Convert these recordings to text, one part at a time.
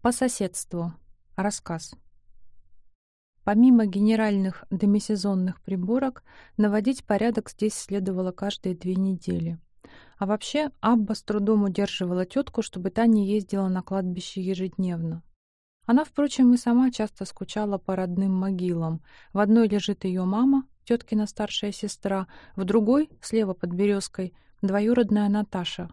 По соседству. Рассказ. Помимо генеральных демисезонных приборок, наводить порядок здесь следовало каждые две недели. А вообще, Абба с трудом удерживала тетку, чтобы та не ездила на кладбище ежедневно. Она, впрочем, и сама часто скучала по родным могилам. В одной лежит ее мама, теткина старшая сестра, в другой, слева под березкой, двоюродная Наташа.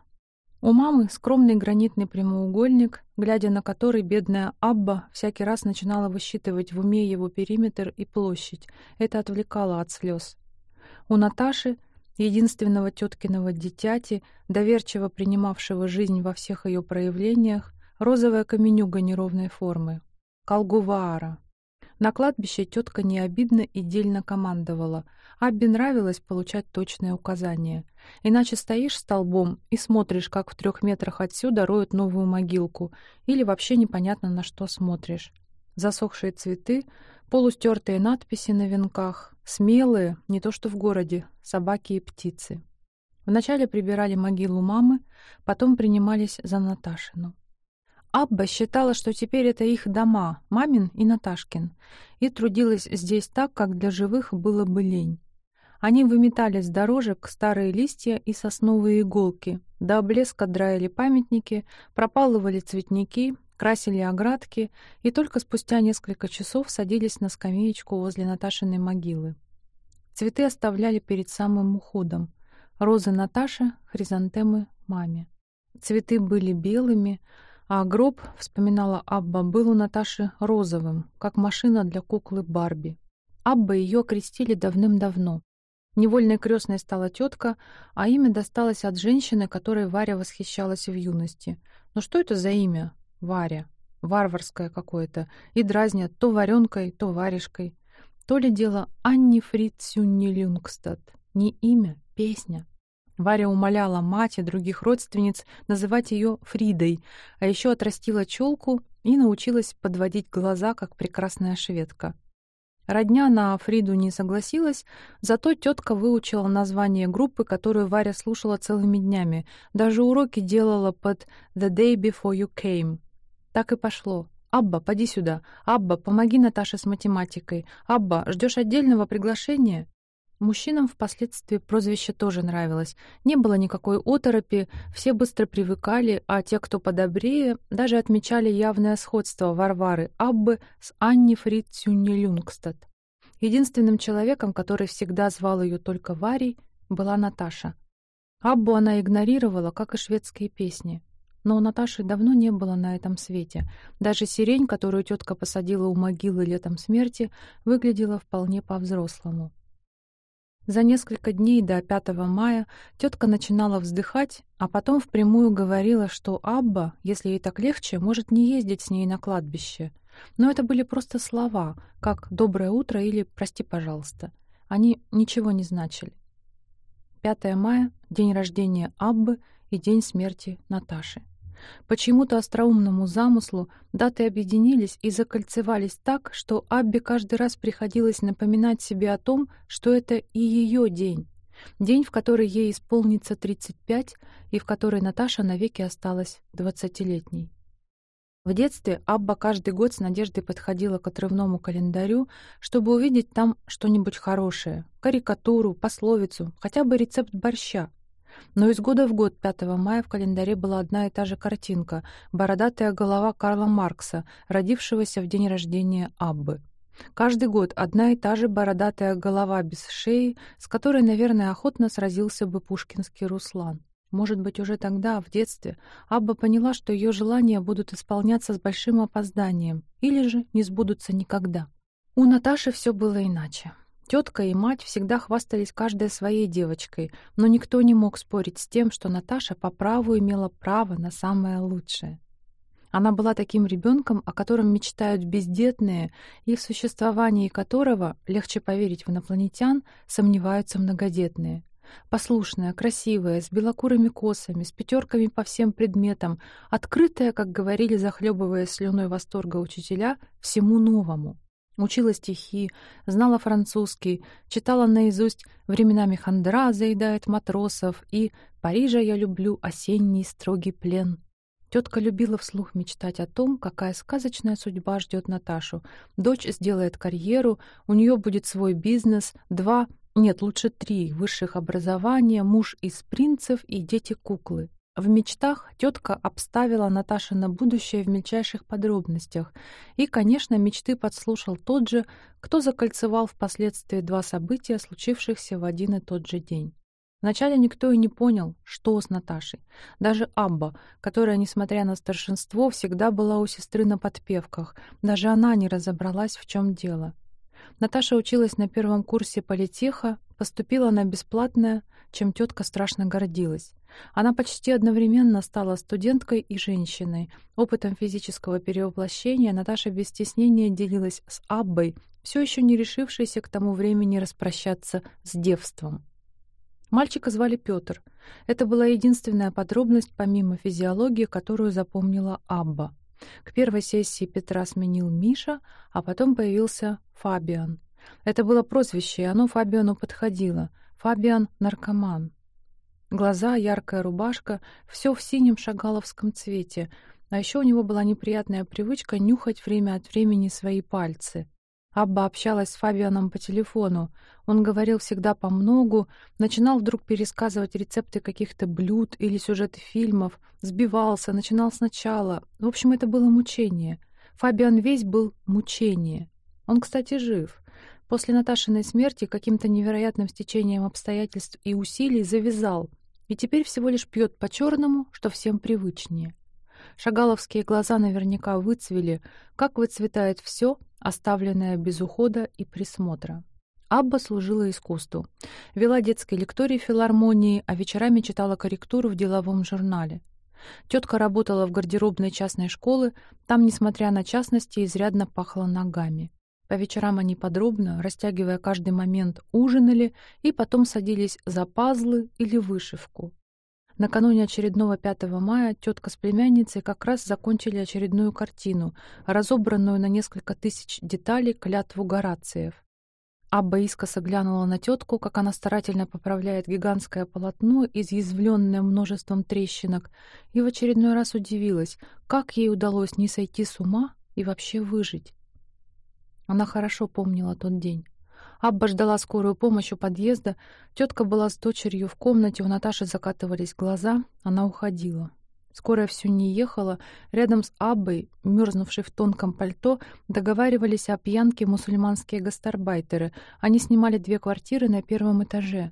У мамы скромный гранитный прямоугольник, глядя на который бедная Абба всякий раз начинала высчитывать в уме его периметр и площадь. Это отвлекало от слез. У Наташи единственного теткиного дитяти, доверчиво принимавшего жизнь во всех ее проявлениях, розовая каменюга неровной формы. Колгуваара. На кладбище тетка необидно и дельно командовала. Абби нравилось получать точные указания. Иначе стоишь столбом и смотришь, как в трех метрах отсюда роют новую могилку, или вообще непонятно на что смотришь. Засохшие цветы, полустертые надписи на венках, смелые, не то что в городе, собаки и птицы. Вначале прибирали могилу мамы, потом принимались за Наташину. Абба считала, что теперь это их дома, мамин и Наташкин, и трудилась здесь так, как для живых было бы лень. Они выметали с дорожек старые листья и сосновые иголки, до блеска драили памятники, пропалывали цветники, красили оградки и только спустя несколько часов садились на скамеечку возле Наташиной могилы. Цветы оставляли перед самым уходом. Розы Наташе, хризантемы маме. Цветы были белыми, а гроб, вспоминала Абба, был у Наташи розовым, как машина для куклы Барби. Абба ее крестили давным-давно. Невольной крестной стала тетка, а имя досталось от женщины, которой Варя восхищалась в юности. Но что это за имя? Варя. Варварское какое-то. И дразнят то варенкой, то варежкой. То ли дело Анни Фритцюнни Люнгстад. Не имя, песня. Варя умоляла мать и других родственниц называть ее Фридой, а еще отрастила челку и научилась подводить глаза, как прекрасная шведка. Родня на Фриду не согласилась, зато тетка выучила название группы, которую Варя слушала целыми днями. Даже уроки делала под «The Day Before You Came». Так и пошло. «Абба, поди сюда! Абба, помоги Наташе с математикой! Абба, ждешь отдельного приглашения?» Мужчинам впоследствии прозвище тоже нравилось. Не было никакой оторопи, все быстро привыкали, а те, кто подобрее, даже отмечали явное сходство Варвары Аббы с Анни Фритцюнни-Люнгстад. Единственным человеком, который всегда звал ее только Варей, была Наташа. Аббу она игнорировала, как и шведские песни. Но у Наташи давно не было на этом свете. Даже сирень, которую тетка посадила у могилы летом смерти, выглядела вполне по-взрослому. За несколько дней до 5 мая тетка начинала вздыхать, а потом впрямую говорила, что Абба, если ей так легче, может не ездить с ней на кладбище. Но это были просто слова, как «доброе утро» или «прости, пожалуйста». Они ничего не значили. 5 мая — день рождения Аббы и день смерти Наташи. Почему-то остроумному замыслу даты объединились и закольцевались так, что Абби каждый раз приходилось напоминать себе о том, что это и ее день. День, в который ей исполнится 35, и в который Наташа навеки осталась двадцатилетней. В детстве Абба каждый год с надеждой подходила к отрывному календарю, чтобы увидеть там что-нибудь хорошее, карикатуру, пословицу, хотя бы рецепт борща, но из года в год 5 мая в календаре была одна и та же картинка — бородатая голова Карла Маркса, родившегося в день рождения Аббы. Каждый год одна и та же бородатая голова без шеи, с которой, наверное, охотно сразился бы пушкинский Руслан. Может быть, уже тогда, в детстве, Абба поняла, что ее желания будут исполняться с большим опозданием или же не сбудутся никогда. У Наташи все было иначе. Тетка и мать всегда хвастались каждой своей девочкой, но никто не мог спорить с тем, что Наташа по праву имела право на самое лучшее. Она была таким ребенком, о котором мечтают бездетные, и в существовании которого, легче поверить в инопланетян, сомневаются многодетные. Послушная, красивая, с белокурыми косами, с пятерками по всем предметам, открытая, как говорили, захлебывая слюной восторга учителя, всему новому — Учила стихи, знала французский, читала наизусть «Временами хандра заедает матросов» и «Парижа я люблю, осенний строгий плен». Тетка любила вслух мечтать о том, какая сказочная судьба ждет Наташу. Дочь сделает карьеру, у нее будет свой бизнес, два, нет, лучше три высших образования, муж из принцев и дети-куклы. В мечтах тетка обставила Наташе на будущее в мельчайших подробностях. И, конечно, мечты подслушал тот же, кто закольцевал впоследствии два события, случившихся в один и тот же день. Вначале никто и не понял, что с Наташей. Даже Абба, которая, несмотря на старшинство, всегда была у сестры на подпевках, даже она не разобралась, в чем дело. Наташа училась на первом курсе политеха, поступила на бесплатное, чем тетка страшно гордилась. Она почти одновременно стала студенткой и женщиной. Опытом физического перевоплощения Наташа без стеснения делилась с Аббой, все еще не решившейся к тому времени распрощаться с девством. Мальчика звали Петр. Это была единственная подробность, помимо физиологии, которую запомнила Абба. К первой сессии Петра сменил Миша, а потом появился Фабиан. Это было прозвище, и оно Фабиану подходило. Фабиан — наркоман. Глаза, яркая рубашка — все в синем шагаловском цвете, а еще у него была неприятная привычка нюхать время от времени свои пальцы. Абба общалась с Фабианом по телефону. Он говорил всегда по многу, начинал вдруг пересказывать рецепты каких-то блюд или сюжеты фильмов, сбивался, начинал сначала. В общем, это было мучение. Фабиан весь был мучение. Он, кстати, жив. После Наташиной смерти каким-то невероятным стечением обстоятельств и усилий завязал, и теперь всего лишь пьет по-черному, что всем привычнее. Шагаловские глаза наверняка выцвели, как выцветает все, оставленная без ухода и присмотра. Абба служила искусству. Вела детской лектории филармонии, а вечерами читала корректуру в деловом журнале. Тетка работала в гардеробной частной школы, там, несмотря на частности, изрядно пахло ногами. По вечерам они подробно, растягивая каждый момент, ужинали и потом садились за пазлы или вышивку. Накануне очередного 5 мая тетка с племянницей как раз закончили очередную картину, разобранную на несколько тысяч деталей клятву Горациев. Абба искоса глянула на тетку, как она старательно поправляет гигантское полотно, изъязвленное множеством трещинок, и в очередной раз удивилась, как ей удалось не сойти с ума и вообще выжить. Она хорошо помнила тот день. Абба ждала скорую помощь у подъезда. Тетка была с дочерью в комнате, у Наташи закатывались глаза. Она уходила. Скорая все не ехала. Рядом с Аббой, мерзнувшей в тонком пальто, договаривались о пьянке мусульманские гастарбайтеры. Они снимали две квартиры на первом этаже.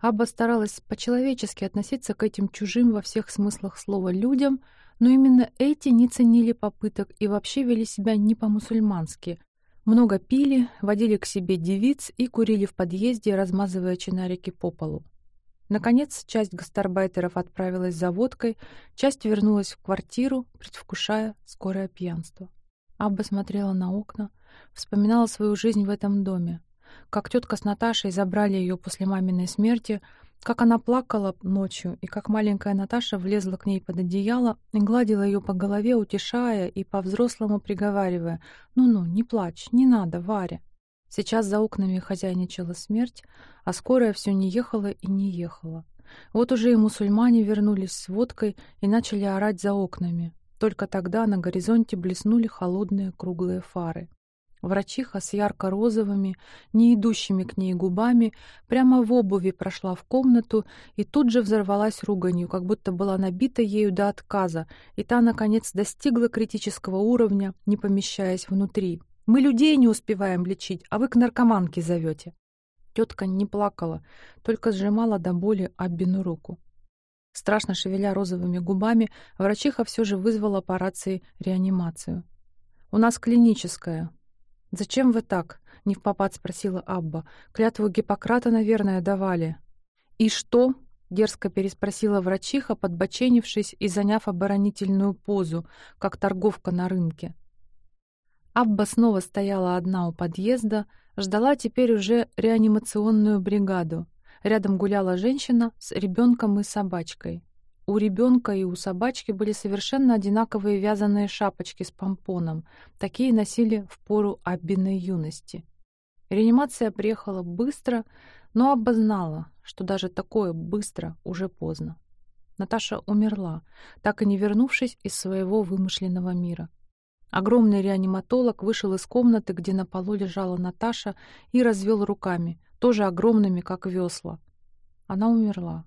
Абба старалась по-человечески относиться к этим чужим во всех смыслах слова людям, но именно эти не ценили попыток и вообще вели себя не по-мусульмански. Много пили, водили к себе девиц и курили в подъезде, размазывая чинарики по полу. Наконец, часть гастарбайтеров отправилась за водкой, часть вернулась в квартиру, предвкушая скорое пьянство. Абба смотрела на окна, вспоминала свою жизнь в этом доме. Как тетка с Наташей забрали ее после маминой смерти — как она плакала ночью, и как маленькая Наташа влезла к ней под одеяло и гладила ее по голове, утешая и по-взрослому приговаривая «Ну-ну, не плачь, не надо, Варя». Сейчас за окнами хозяйничала смерть, а скорая все не ехала и не ехала. Вот уже и мусульмане вернулись с водкой и начали орать за окнами. Только тогда на горизонте блеснули холодные круглые фары. Врачиха с ярко-розовыми, не идущими к ней губами, прямо в обуви прошла в комнату и тут же взорвалась руганью, как будто была набита ею до отказа, и та, наконец, достигла критического уровня, не помещаясь внутри. «Мы людей не успеваем лечить, а вы к наркоманке зовете». Тетка не плакала, только сжимала до боли Аббину руку. Страшно шевеля розовыми губами, врачиха все же вызвала по рации реанимацию. «У нас клиническая», «Зачем вы так?» — не в попад спросила Абба. «Клятву Гиппократа, наверное, давали». «И что?» — дерзко переспросила врачиха, подбоченившись и заняв оборонительную позу, как торговка на рынке. Абба снова стояла одна у подъезда, ждала теперь уже реанимационную бригаду. Рядом гуляла женщина с ребенком и собачкой. У ребенка и у собачки были совершенно одинаковые вязаные шапочки с помпоном. Такие носили в пору Аббиной юности. Реанимация приехала быстро, но Абба знала, что даже такое быстро уже поздно. Наташа умерла, так и не вернувшись из своего вымышленного мира. Огромный реаниматолог вышел из комнаты, где на полу лежала Наташа, и развел руками, тоже огромными, как весла. Она умерла.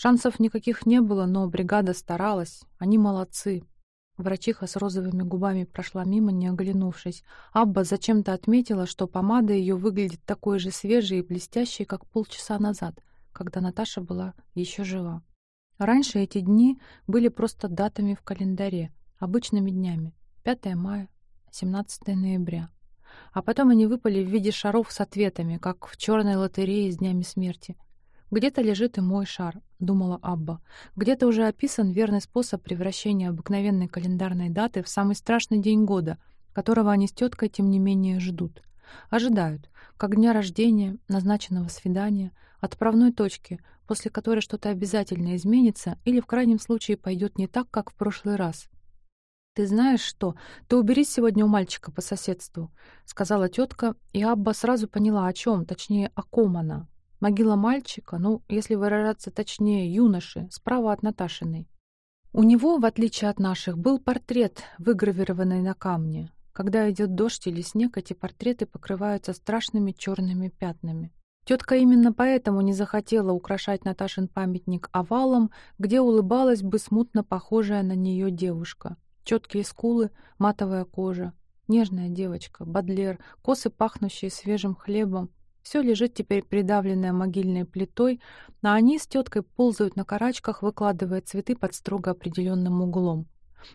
Шансов никаких не было, но бригада старалась. Они молодцы. Врачиха с розовыми губами прошла мимо, не оглянувшись. Абба зачем-то отметила, что помада ее выглядит такой же свежей и блестящей, как полчаса назад, когда Наташа была еще жива. Раньше эти дни были просто датами в календаре, обычными днями. 5 мая, 17 ноября. А потом они выпали в виде шаров с ответами, как в черной лотерее с днями смерти. «Где-то лежит и мой шар», — думала Абба. «Где-то уже описан верный способ превращения обыкновенной календарной даты в самый страшный день года, которого они с теткой, тем не менее, ждут. Ожидают, как дня рождения, назначенного свидания, отправной точки, после которой что-то обязательно изменится или в крайнем случае пойдет не так, как в прошлый раз. «Ты знаешь что? Ты уберись сегодня у мальчика по соседству», — сказала тетка, и Абба сразу поняла, о чем, точнее, о ком она. Могила мальчика, ну, если выражаться точнее, юноши, справа от Наташиной. У него, в отличие от наших, был портрет, выгравированный на камне. Когда идет дождь или снег, эти портреты покрываются страшными черными пятнами. Тетка именно поэтому не захотела украшать Наташин памятник овалом, где улыбалась бы смутно похожая на нее девушка. Четкие скулы, матовая кожа. Нежная девочка, бадлер, косы, пахнущие свежим хлебом. Все лежит теперь придавленное могильной плитой, а они с теткой ползают на карачках, выкладывая цветы под строго определенным углом.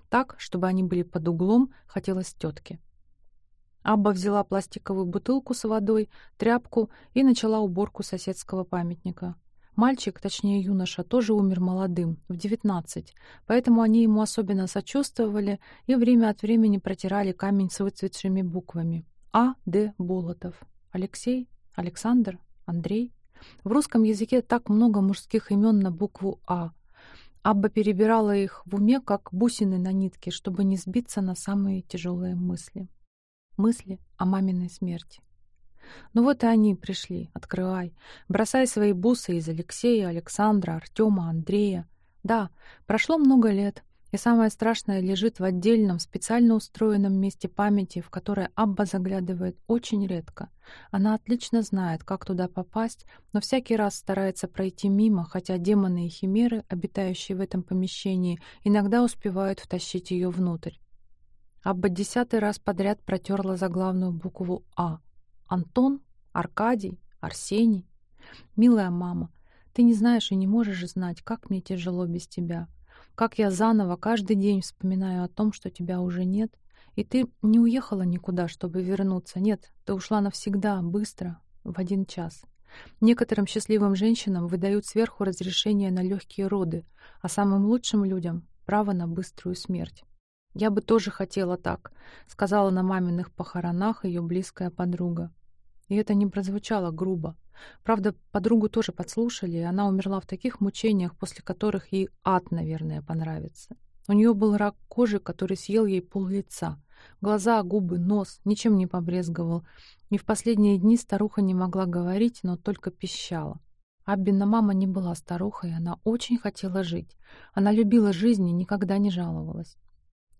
Так, чтобы они были под углом, хотелось тетке. Абба взяла пластиковую бутылку с водой, тряпку и начала уборку соседского памятника. Мальчик, точнее юноша, тоже умер молодым, в девятнадцать, поэтому они ему особенно сочувствовали и время от времени протирали камень с выцветшими буквами. А. Д. Болотов. Алексей, Александр, Андрей. В русском языке так много мужских имен на букву А. Абба перебирала их в уме, как бусины на нитке, чтобы не сбиться на самые тяжелые мысли. Мысли о маминой смерти. Ну вот и они пришли. Открывай. Бросай свои бусы из Алексея, Александра, Артема, Андрея. Да, прошло много лет, и самое страшное лежит в отдельном, специально устроенном месте памяти, в которое Абба заглядывает очень редко. Она отлично знает, как туда попасть, но всякий раз старается пройти мимо, хотя демоны и химеры, обитающие в этом помещении, иногда успевают втащить ее внутрь. Абба десятый раз подряд протерла заглавную букву «А», Антон, Аркадий, Арсений. Милая мама, ты не знаешь и не можешь знать, как мне тяжело без тебя. Как я заново каждый день вспоминаю о том, что тебя уже нет. И ты не уехала никуда, чтобы вернуться. Нет, ты ушла навсегда, быстро, в один час. Некоторым счастливым женщинам выдают сверху разрешение на легкие роды, а самым лучшим людям — право на быструю смерть. «Я бы тоже хотела так», — сказала на маминых похоронах ее близкая подруга. И это не прозвучало грубо. Правда, подругу тоже подслушали, и она умерла в таких мучениях, после которых ей ад, наверное, понравится. У нее был рак кожи, который съел ей пол лица. Глаза, губы, нос, ничем не побрезговал. И в последние дни старуха не могла говорить, но только пищала. Аббина мама не была старухой, она очень хотела жить. Она любила жизнь и никогда не жаловалась.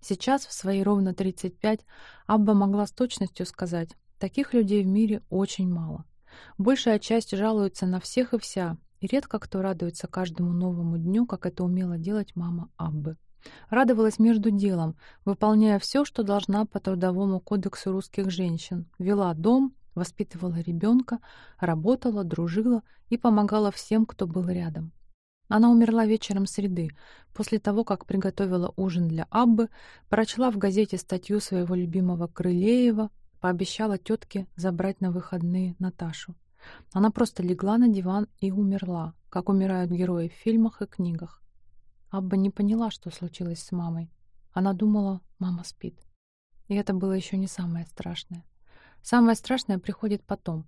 Сейчас, в свои ровно 35, Абба могла с точностью сказать, таких людей в мире очень мало. Большая часть жалуется на всех и вся, и редко кто радуется каждому новому дню, как это умела делать мама Аббы. Радовалась между делом, выполняя все, что должна по Трудовому кодексу русских женщин. Вела дом, воспитывала ребенка, работала, дружила и помогала всем, кто был рядом. Она умерла вечером среды, после того, как приготовила ужин для Аббы, прочла в газете статью своего любимого Крылеева, пообещала тетке забрать на выходные Наташу. Она просто легла на диван и умерла, как умирают герои в фильмах и книгах. Абба не поняла, что случилось с мамой. Она думала, мама спит. И это было еще не самое страшное. Самое страшное приходит потом.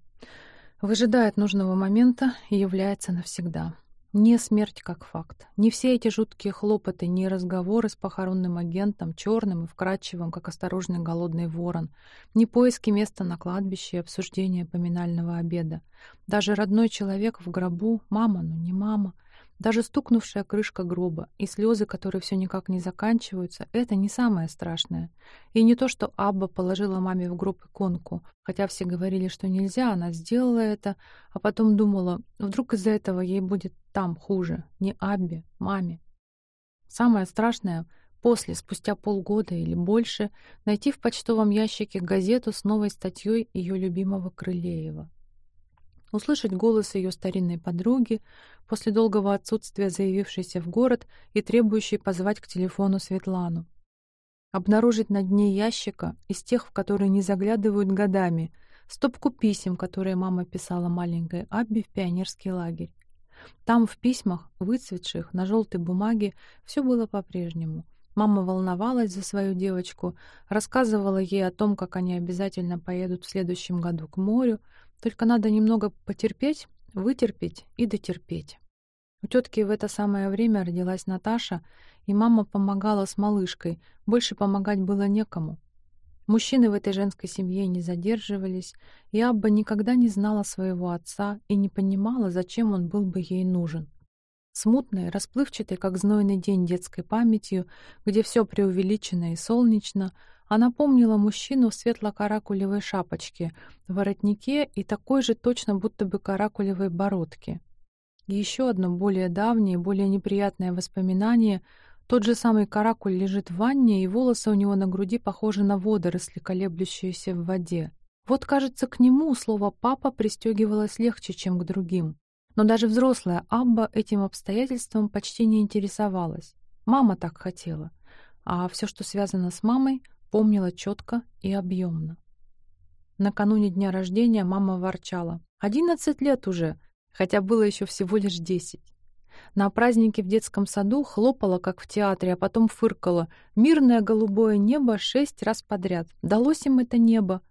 Выжидает нужного момента и является навсегда. Не смерть как факт. Не все эти жуткие хлопоты, не разговоры с похоронным агентом, черным и вкрадчивым, как осторожный голодный ворон, не поиски места на кладбище и обсуждение поминального обеда. Даже родной человек в гробу, мама, ну не мама, Даже стукнувшая крышка гроба и слезы, которые все никак не заканчиваются, это не самое страшное. И не то, что Абба положила маме в гроб иконку, хотя все говорили, что нельзя, она сделала это, а потом думала, вдруг из-за этого ей будет там хуже, не Аббе, маме. Самое страшное — после, спустя полгода или больше, найти в почтовом ящике газету с новой статьей ее любимого Крылеева услышать голос ее старинной подруги, после долгого отсутствия заявившейся в город и требующей позвать к телефону Светлану. Обнаружить на дне ящика, из тех, в которые не заглядывают годами, стопку писем, которые мама писала маленькой Абби в пионерский лагерь. Там в письмах, выцветших на желтой бумаге, все было по-прежнему. Мама волновалась за свою девочку, рассказывала ей о том, как они обязательно поедут в следующем году к морю, только надо немного потерпеть, вытерпеть и дотерпеть. У тетки в это самое время родилась Наташа, и мама помогала с малышкой, больше помогать было некому. Мужчины в этой женской семье не задерживались, и Абба никогда не знала своего отца и не понимала, зачем он был бы ей нужен. Смутной, расплывчатой, как знойный день детской памятью, где все преувеличено и солнечно, она помнила мужчину в светло-каракулевой шапочке, воротнике и такой же точно будто бы каракулевой бородке. И еще одно более давнее, более неприятное воспоминание — тот же самый каракуль лежит в ванне, и волосы у него на груди похожи на водоросли, колеблющиеся в воде. Вот, кажется, к нему слово «папа» пристегивалось легче, чем к другим. Но даже взрослая Абба этим обстоятельством почти не интересовалась. Мама так хотела. А все, что связано с мамой, помнила четко и объемно. Накануне дня рождения мама ворчала. «Одиннадцать лет уже, хотя было еще всего лишь десять». На празднике в детском саду хлопала, как в театре, а потом фыркала. «Мирное голубое небо шесть раз подряд. Далось им это небо».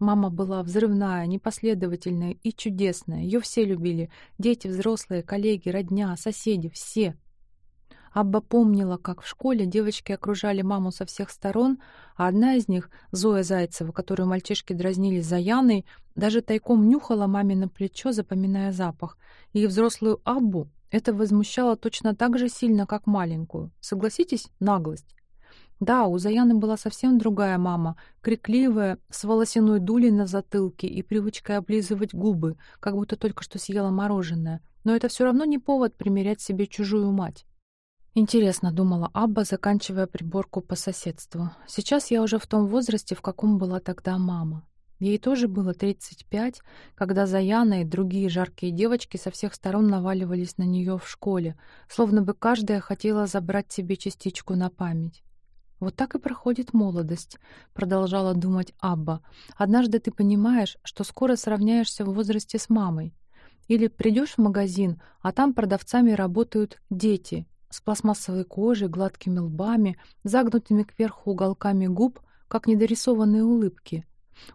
Мама была взрывная, непоследовательная и чудесная. Ее все любили. Дети, взрослые, коллеги, родня, соседи, все. Абба помнила, как в школе девочки окружали маму со всех сторон, а одна из них, Зоя Зайцева, которую мальчишки дразнили Заяной, даже тайком нюхала маме на плечо, запоминая запах. И взрослую Аббу это возмущало точно так же сильно, как маленькую. Согласитесь, наглость. Да, у Заяны была совсем другая мама, крикливая, с волосяной дулей на затылке и привычкой облизывать губы, как будто только что съела мороженое. Но это все равно не повод примерять себе чужую мать. Интересно, думала Абба, заканчивая приборку по соседству. Сейчас я уже в том возрасте, в каком была тогда мама. Ей тоже было 35, когда Заяна и другие жаркие девочки со всех сторон наваливались на нее в школе, словно бы каждая хотела забрать себе частичку на память. «Вот так и проходит молодость», — продолжала думать Абба. «Однажды ты понимаешь, что скоро сравняешься в возрасте с мамой. Или придешь в магазин, а там продавцами работают дети, с пластмассовой кожей, гладкими лбами, загнутыми кверху уголками губ, как недорисованные улыбки.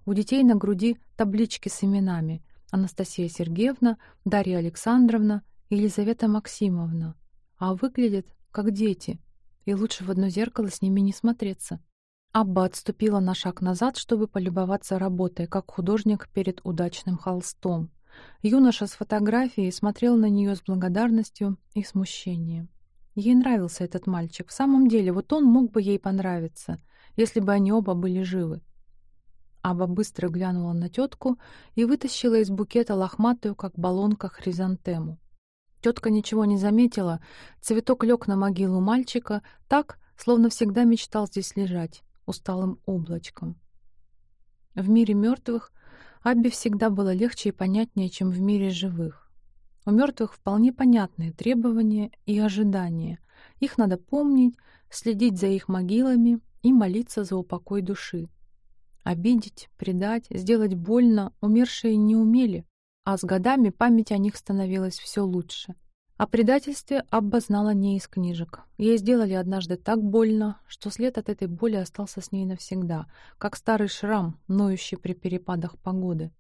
У детей на груди таблички с именами Анастасия Сергеевна, Дарья Александровна, Елизавета Максимовна. А выглядят как дети, и лучше в одно зеркало с ними не смотреться. Абба отступила на шаг назад, чтобы полюбоваться работой, как художник перед удачным холстом. Юноша с фотографией смотрел на нее с благодарностью и смущением. Ей нравился этот мальчик. В самом деле, вот он мог бы ей понравиться, если бы они оба были живы. Аба быстро глянула на тетку и вытащила из букета лохматую, как баллонка, хризантему. Тетка ничего не заметила, цветок лег на могилу мальчика так, словно всегда мечтал здесь лежать, усталым облачком. В мире мертвых Абби всегда было легче и понятнее, чем в мире живых. У мертвых вполне понятные требования и ожидания. Их надо помнить, следить за их могилами и молиться за упокой души. Обидеть, предать, сделать больно умершие не умели, а с годами память о них становилась все лучше. О предательстве Абба знала не из книжек. Ей сделали однажды так больно, что след от этой боли остался с ней навсегда, как старый шрам, ноющий при перепадах погоды.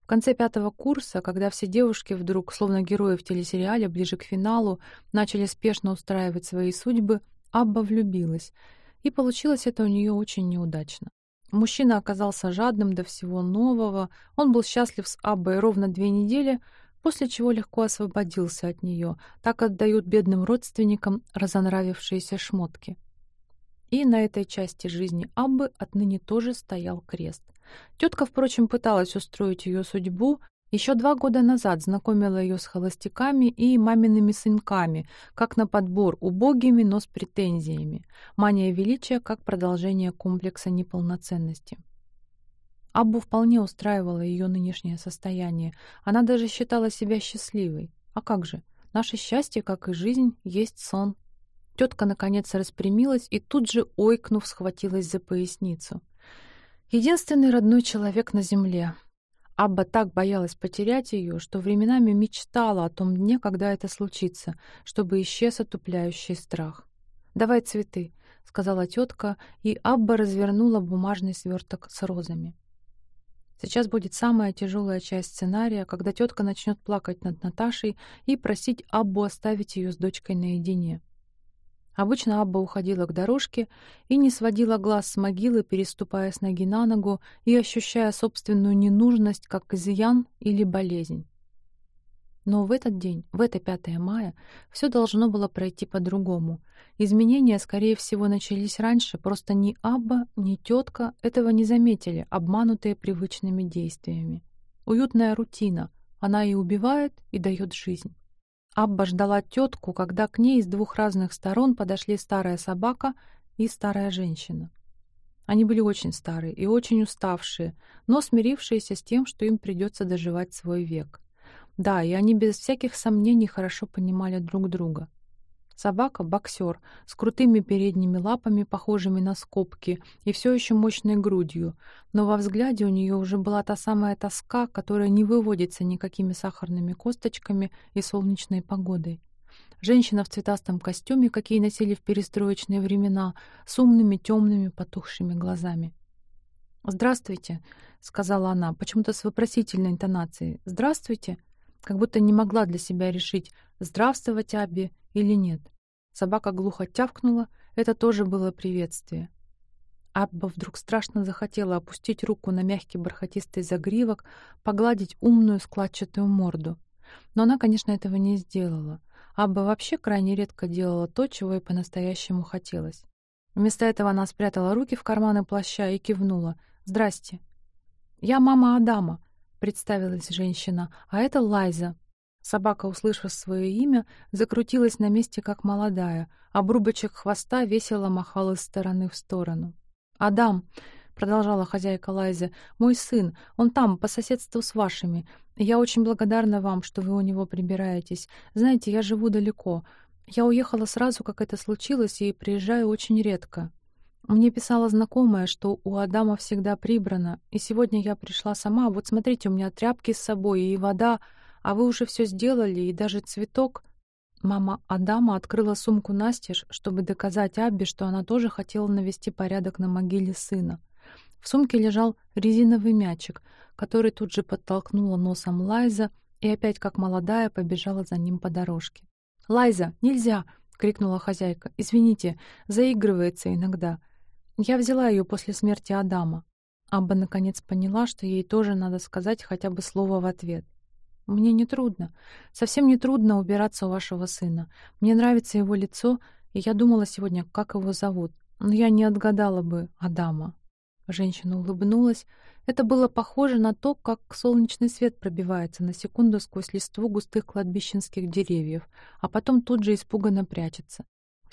В конце пятого курса, когда все девушки вдруг, словно герои в телесериале, ближе к финалу, начали спешно устраивать свои судьбы, Абба влюбилась, и получилось это у нее очень неудачно. Мужчина оказался жадным до всего нового, он был счастлив с Аббой ровно две недели, после чего легко освободился от нее. Так отдают бедным родственникам разонравившиеся шмотки. И на этой части жизни Аббы отныне тоже стоял крест. Тетка, впрочем, пыталась устроить ее судьбу, еще два года назад знакомила ее с холостяками и мамиными сынками, как на подбор, убогими, но с претензиями. Мания величия как продолжение комплекса неполноценности. Аббу вполне устраивало ее нынешнее состояние. Она даже считала себя счастливой. А как же? Наше счастье, как и жизнь, есть сон. Тетка наконец распрямилась и тут же, ойкнув, схватилась за поясницу. Единственный родной человек на земле. Абба так боялась потерять ее, что временами мечтала о том дне, когда это случится, чтобы исчез отупляющий страх. «Давай цветы», — сказала тетка, и Абба развернула бумажный сверток с розами. Сейчас будет самая тяжелая часть сценария, когда тетка начнет плакать над Наташей и просить Аббу оставить ее с дочкой наедине. Обычно Абба уходила к дорожке и не сводила глаз с могилы, переступая с ноги на ногу и ощущая собственную ненужность как изъян или болезнь. Но в этот день, в это 5 мая, все должно было пройти по-другому. Изменения, скорее всего, начались раньше, просто ни Абба, ни тетка этого не заметили, обманутые привычными действиями. Уютная рутина. Она и убивает, и дает жизнь. Абба ждала тетку, когда к ней с двух разных сторон подошли старая собака и старая женщина. Они были очень старые и очень уставшие, но смирившиеся с тем, что им придется доживать свой век. Да, и они без всяких сомнений хорошо понимали друг друга. Собака — боксер, с крутыми передними лапами, похожими на скобки, и все еще мощной грудью, но во взгляде у нее уже была та самая тоска, которая не выводится никакими сахарными косточками и солнечной погодой. Женщина в цветастом костюме, какие носили в перестроечные времена, с умными, темными, потухшими глазами. «Здравствуйте», — сказала она, почему-то с вопросительной интонацией. «Здравствуйте», как будто не могла для себя решить, здравствовать Абби или нет. Собака глухо тявкнула, это тоже было приветствие. Абба вдруг страшно захотела опустить руку на мягкий бархатистый загривок, погладить умную складчатую морду. Но она, конечно, этого не сделала. Абба вообще крайне редко делала то, чего ей по-настоящему хотелось. Вместо этого она спрятала руки в карманы плаща и кивнула. «Здрасте». «Я мама Адама», — представилась женщина, — «а это Лайза». Собака, услышав свое имя, закрутилась на месте, как молодая, а обрубочек хвоста весело махал из стороны в сторону. «Адам», — продолжала хозяйка Лайза, — «мой сын, он там, по соседству с вашими. Я очень благодарна вам, что вы у него прибираетесь. Знаете, я живу далеко. Я уехала сразу, как это случилось, и приезжаю очень редко. Мне писала знакомая, что у Адама всегда прибрано, и сегодня я пришла сама. Вот смотрите, у меня тряпки с собой и вода, а вы уже все сделали, и даже цветок. Мама Адама открыла сумку настежь, чтобы доказать Абби, что она тоже хотела навести порядок на могиле сына. В сумке лежал резиновый мячик, который тут же подтолкнула носом Лайза и опять, как молодая, побежала за ним по дорожке. «Лайза, нельзя!» — крикнула хозяйка. «Извините, заигрывается иногда. Я взяла ее после смерти Адама». Абба наконец поняла, что ей тоже надо сказать хотя бы слово в ответ. Мне не трудно, совсем не трудно убираться у вашего сына. Мне нравится его лицо, и я думала сегодня, как его зовут. Но я не отгадала бы Адама. Женщина улыбнулась. Это было похоже на то, как солнечный свет пробивается на секунду сквозь листву густых кладбищенских деревьев, а потом тут же испуганно прячется.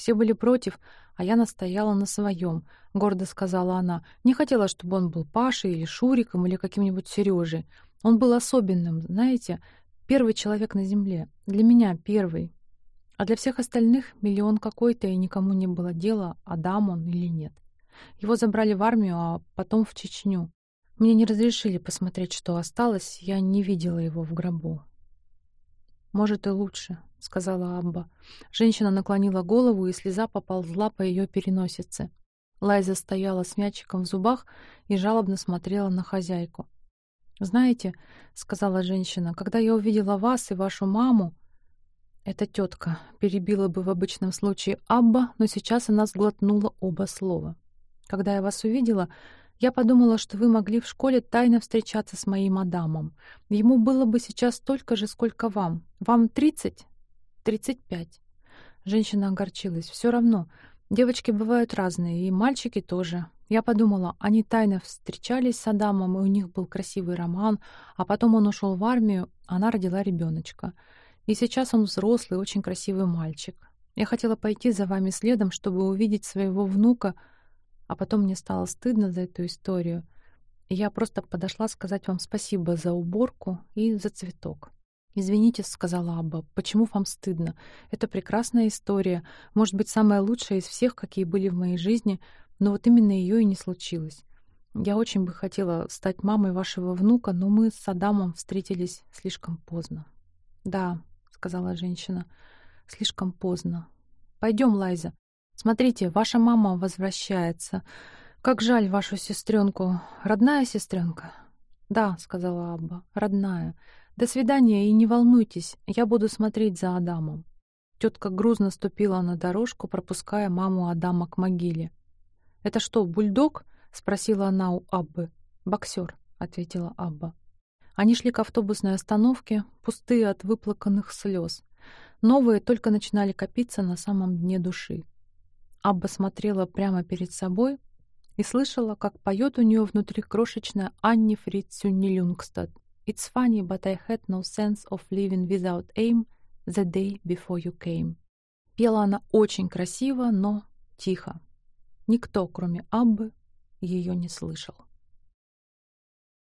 Все были против, а я настояла на своем, — гордо сказала она. Не хотела, чтобы он был Пашей или Шуриком или каким-нибудь Сережей. Он был особенным, знаете, первый человек на Земле. Для меня первый. А для всех остальных миллион какой-то, и никому не было дела, Адам он или нет. Его забрали в армию, а потом в Чечню. Мне не разрешили посмотреть, что осталось, я не видела его в гробу. «Может, и лучше», — сказала Абба. Женщина наклонила голову, и слеза поползла по ее переносице. Лайза стояла с мячиком в зубах и жалобно смотрела на хозяйку. «Знаете, — сказала женщина, — когда я увидела вас и вашу маму...» Эта тетка перебила бы в обычном случае Абба, но сейчас она сглотнула оба слова. «Когда я вас увидела, Я подумала, что вы могли в школе тайно встречаться с моим Адамом. Ему было бы сейчас столько же, сколько вам. Вам тридцать? Тридцать пять. Женщина огорчилась. Все равно. Девочки бывают разные, и мальчики тоже. Я подумала, они тайно встречались с Адамом, и у них был красивый роман, а потом он ушел в армию, она родила ребеночка. И сейчас он взрослый, очень красивый мальчик. Я хотела пойти за вами следом, чтобы увидеть своего внука, а потом мне стало стыдно за эту историю. Я просто подошла сказать вам спасибо за уборку и за цветок. «Извините», — сказала Абба, — «почему вам стыдно? Это прекрасная история, может быть, самая лучшая из всех, какие были в моей жизни, но вот именно ее и не случилось. Я очень бы хотела стать мамой вашего внука, но мы с Адамом встретились слишком поздно». «Да», — сказала женщина, — «слишком поздно. Пойдем, Лайза. Смотрите, ваша мама возвращается. Как жаль вашу сестренку. Родная сестренка?» «Да», — сказала Абба, — «родная». «До свидания и не волнуйтесь, я буду смотреть за Адамом». Тетка грузно ступила на дорожку, пропуская маму Адама к могиле. «Это что, бульдог?» — спросила она у Аббы. «Боксер», — ответила Абба. Они шли к автобусной остановке, пустые от выплаканных слез. Новые только начинали копиться на самом дне души. Абба смотрела прямо перед собой и слышала, как поет у нее внутри крошечная Анни Фриц Люнгстад. It's funny, but I had no sense of living without aim the day before you came. Пела она очень красиво, но тихо. Никто, кроме Аббы, ее не слышал.